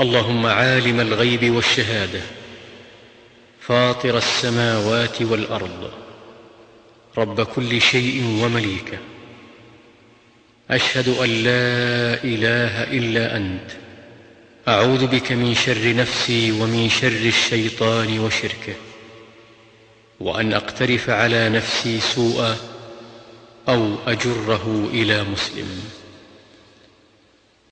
اللهم عالم الغيب والشهادة فاطر السماوات والأرض رب كل شيء ومليكه أشهد أن لا إله إلا أنت. أعوذ بك من شر نفسي ومن شر الشيطان وشركه. وأن أقترف على نفسي سوءا أو أجره إلى مسلم.